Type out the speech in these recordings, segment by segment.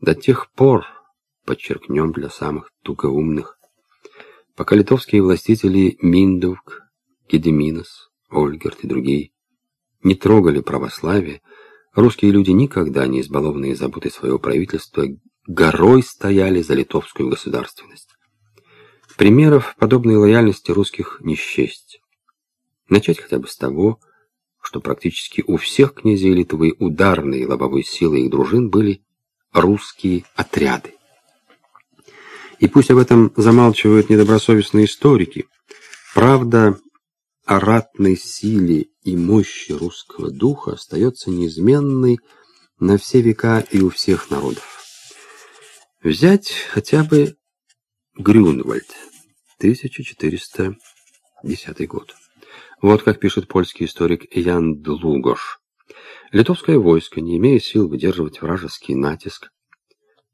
До тех пор, подчеркнем для самых тугоумных, пока литовские властители Миндовк, Гедеминос, Ольгерт и другие не трогали православие, русские люди, никогда не избалованные заботой своего правительства, горой стояли за литовскую государственность. Примеров подобной лояльности русских не счесть. Начать хотя бы с того, что практически у всех князей Литвы ударной лобовой силы их дружин были русские отряды. И пусть об этом замалчивают недобросовестные историки, правда о ратной силе и мощи русского духа остается неизменной на все века и у всех народов. Взять хотя бы Грюнвальд, 1410 год. Вот как пишет польский историк Ян Длугош. Литовское войско, не имея сил выдерживать вражеский натиск,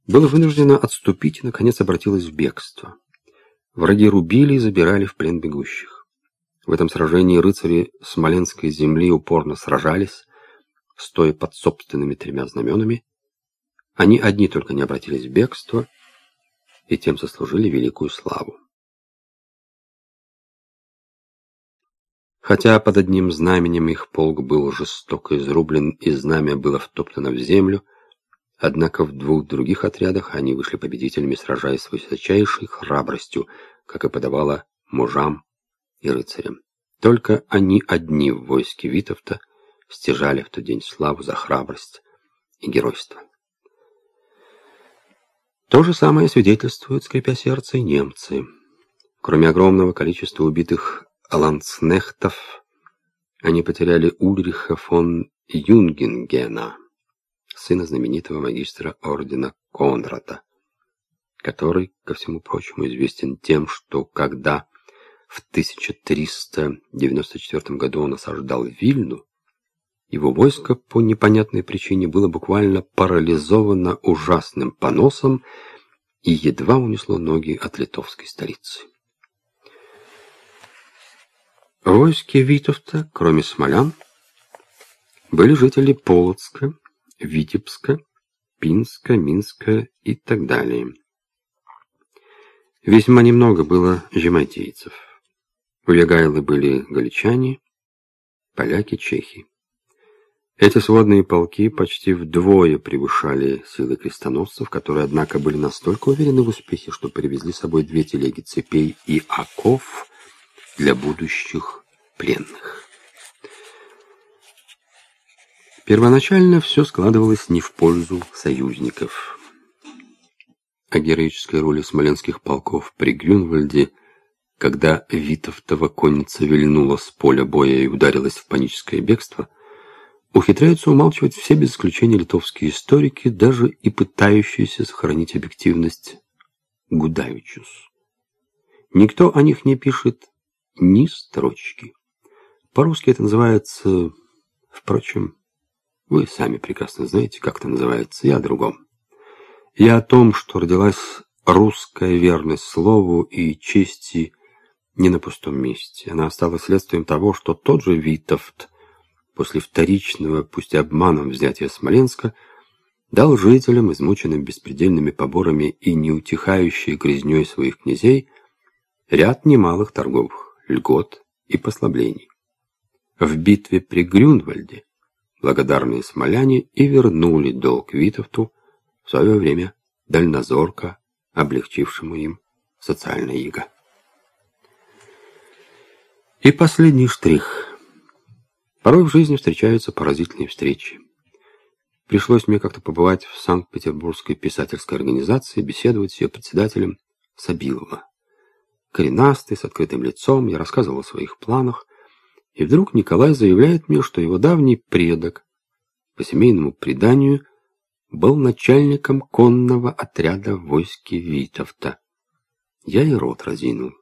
было вынуждено отступить и, наконец, обратилось в бегство. Враги рубили и забирали в плен бегущих. В этом сражении рыцари Смоленской земли упорно сражались, стоя под собственными тремя знаменами, они одни только не обратились в бегство и тем заслужили великую славу. Хотя под одним знаменем их полк был жестоко изрублен и знамя было втоптано в землю, однако в двух других отрядах они вышли победителями, сражаясь с высочайшей храбростью, как и подавало мужам и рыцарям. Только они одни в войске Витовта стяжали в тот день славу за храбрость и геройство. То же самое свидетельствуют, скрипя сердце, немцы. Кроме огромного количества убитых ландснехтов, они потеряли Ульриха фон Юнгенгена, сына знаменитого магистра ордена Конрада, который, ко всему прочему, известен тем, что когда в 1394 году он осаждал Вильну, его войско по непонятной причине было буквально парализовано ужасным поносом и едва унесло ноги от литовской столицы. Войске Витовта, кроме смолян, были жители Полоцка, Витебска, Пинска, Минска и так далее. Весьма немного было жематейцев. У Ягайлы были галичане, поляки, чехи. Эти сводные полки почти вдвое превышали силы крестоносцев, которые, однако, были настолько уверены в успехе, что привезли с собой две телеги цепей и оков для будущих пленных. Первоначально все складывалось не в пользу союзников. О героической роли смоленских полков при Грюнвальде, когда Витовтова конница вильнула с поля боя и ударилась в паническое бегство, ухитряются умалчивать все без исключения литовские историки, даже и пытающиеся сохранить объективность Гудавичус. Никто о них не пишет ни строчки. По-русски это называется... Впрочем, вы сами прекрасно знаете, как это называется, я о другом. Я о том, что родилась русская верность слову и чести не на пустом месте. Она стала следствием того, что тот же Витовт после вторичного, пусть и обманом взятия Смоленска, дал жителям, измученным беспредельными поборами и неутихающей грязней своих князей, ряд немалых торговых льгот и послаблений. В битве при Грюнвальде благодарные смоляне и вернули долг Витовту в свое время дальнозорко облегчившему им социальное иго. И последний штрих – Порой в жизни встречаются поразительные встречи. Пришлось мне как-то побывать в Санкт-Петербургской писательской организации, беседовать с ее председателем Сабилова. Коренастый, с открытым лицом, я рассказывал о своих планах, и вдруг Николай заявляет мне, что его давний предок, по семейному преданию, был начальником конного отряда в войске Витовта. Я и рот разинул.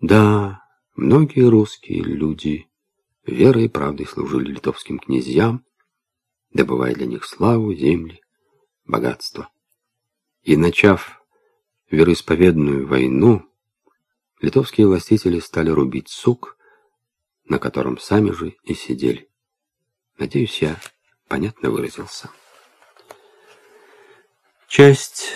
Да, многие русские люди верой и правдой служили литовским князьям, добывая для них славу, земли, богатство. И начав вероисповедную войну, литовские властители стали рубить сук, на котором сами же и сидели. Надеюсь, я понятно выразился. Часть